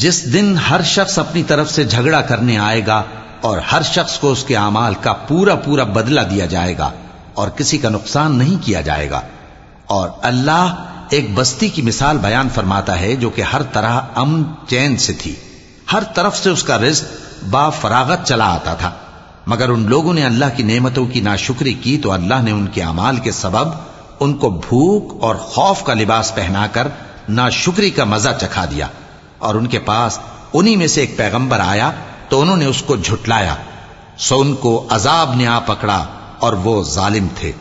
जिस दिन हर शख्स अपनी तरफ से झगड़ा करने आएगा और हर शख्स को उसके अमाल का पूरा पूरा बदला दिया जाएगा और किसी का नुकसान नहीं किया जाएगा और अल्लाह एक बस्ती की मिसाल बयान फरमाता है जो कि हर तरह अमन चैन से थी हर तरफ से उसका रिज्क बा फरागत चला आता था मगर उन लोगों ने अल्लाह की नेमतों की नाशुक्री की तो अल्लाह ने उनके अमाल के सबब उनको भूख और खौफ का लिबास पहनाकर नाशुक्री का मज़ा चखा दिया। और उनके पास उन्हीं में से एक पैगंबर आया तो उन्होंने उसको झुटलाया। सो उनको अजाब ने आ पकड़ा और वो जालिम थे।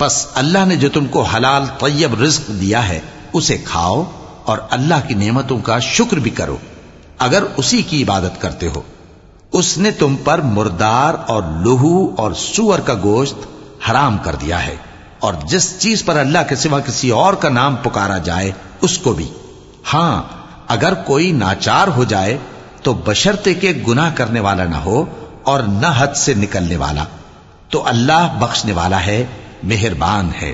बस अल्लाह ने जो तुमको हलाल, तैयब रिस्क दिया है, उसे खाओ और अल्लाह की नेमतों का शुक्र भी करो। अगर उसी की इबादत करते हो। उसने तुम पर मुर्दार और लहू और सुअर का गोश्त हराम कर दिया है और जिस चीज पर अल्लाह के सिवा किसी और का नाम पुकारा जाए उसको भी हां अगर कोई नाचार हो जाए तो बशर्ते के गुनाह करने वाला ना हो और न हद से निकलने वाला तो अल्लाह बख्शने वाला है मेहरबान है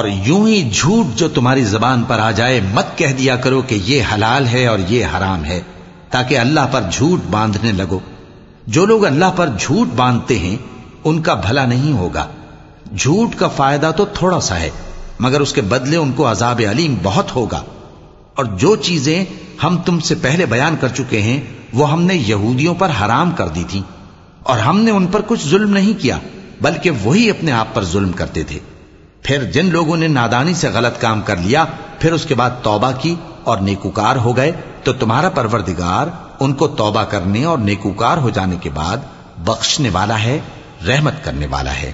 और यूँ ही झूठ जो तुम्हारी जबान पर आ जाए, मत कह दिया करो कि ये हलाल है और ये हराम है, ताकि अल्लाह पर झूठ बांधने लगो। जो लोग अल्लाह पर झूठ बांधते हैं, उनका भला नहीं होगा। झूठ का फ़ायदा तो थोड़ा सा है, मगर उसके बदले उनको अजाब अलीम बहुत होगा। और जो चीज़ें हम तुमसे पहले बयान कर चुके हैं, वो हमने यहूदियों पर हराम कर दी थी, और हमने उन पर कुछ जुल्म नहीं किया, बल्कि वही अपने आप पर जुल्म करते थे। फिर जिन लोगों ने नादानी से गलत काम कर लिया फिर उसके बाद तौबा की और नेकुकार हो गए तो तुम्हारा परवरदिगार उनको तौबा करने और नेकुकार हो जाने के बाद बख्शने वाला है रहमत करने वाला है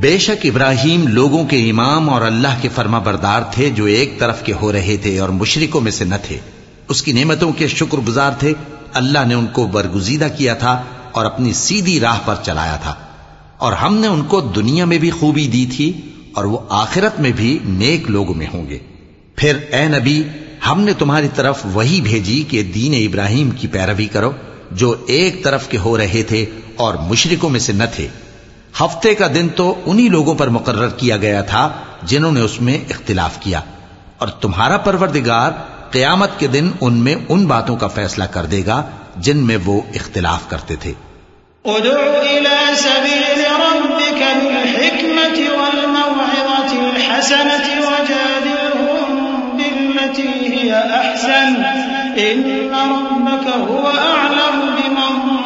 बेशक इब्राहिम लोगों के इमाम और अल्लाह के फर्मा बरदार थे जो एक तरफ़ के हो रहे थे और मुशरिकों में से न थे। उसकी नेमतों के शुक्रगुजार थे। अल्लाह ने उनको बरगुजीदा किया था और अपनी सीधी राह पर चलाया था। और हमने उनको दुनिया में भी खूबी दी थी और वो आखिरत में भी नेक लोगों में होंगे। फिर, ए नबी, हमने तुम्हारी तरफ़ वही भेजी कि दीन इब्राहिम की पैरवी करो, जो एक तरफ़ के हो रहे थे और मुशरिकों में से न थे। हफ़्ते का दिन तो उन्हीं लोगों पर मुकर्र किया गया था जिन्होंने उसमें इख्तिलाफ किया। और तुम्हारा परवरदिगार क्यामत के दिन उनमें उन बातों का फैसला कर देगा जिनमें वो इख्तिलाफ करते थे।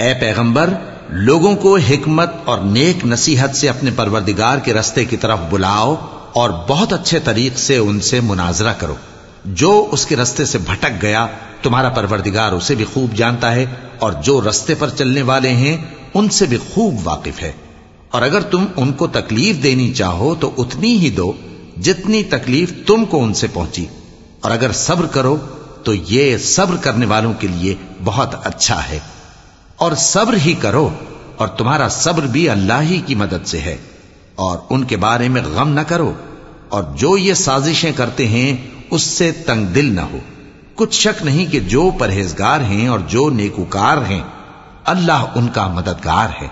ए पैगंबर लोगों को हिकमत और नेक नसीहत से अपने परवरदिगार के रस्ते की तरफ बुलाओ और बहुत अच्छे तरीक से उनसे मुनाजरा करो जो उसके रस्ते से भटक गया तुम्हारा परवरदिगार उसे भी खूब जानता है और जो रस्ते पर चलने वाले हैं उनसे भी खूब वाकिफ है और अगर तुम उनको तकलीफ़ देनी चाहो तो उतनी ही दो, जितनी तकलीफ़ तुमको उनसे पहुँची। और अगर सब्र करो तो ये सब्र करने वालों के लिए बहुत अच्छा है। और सब्र ही करो, और तुम्हारा सब्र भी अल्लाह ही की मदद से है। और उनके बारे में गम न करो, और जो ये साजिशें करते हैं, उससे तंग दिल न हो। कुछ शक नहीं कि जो परहेजगार हैं और जो नेकुकार हैं, अल्लाह उनका मददगार है।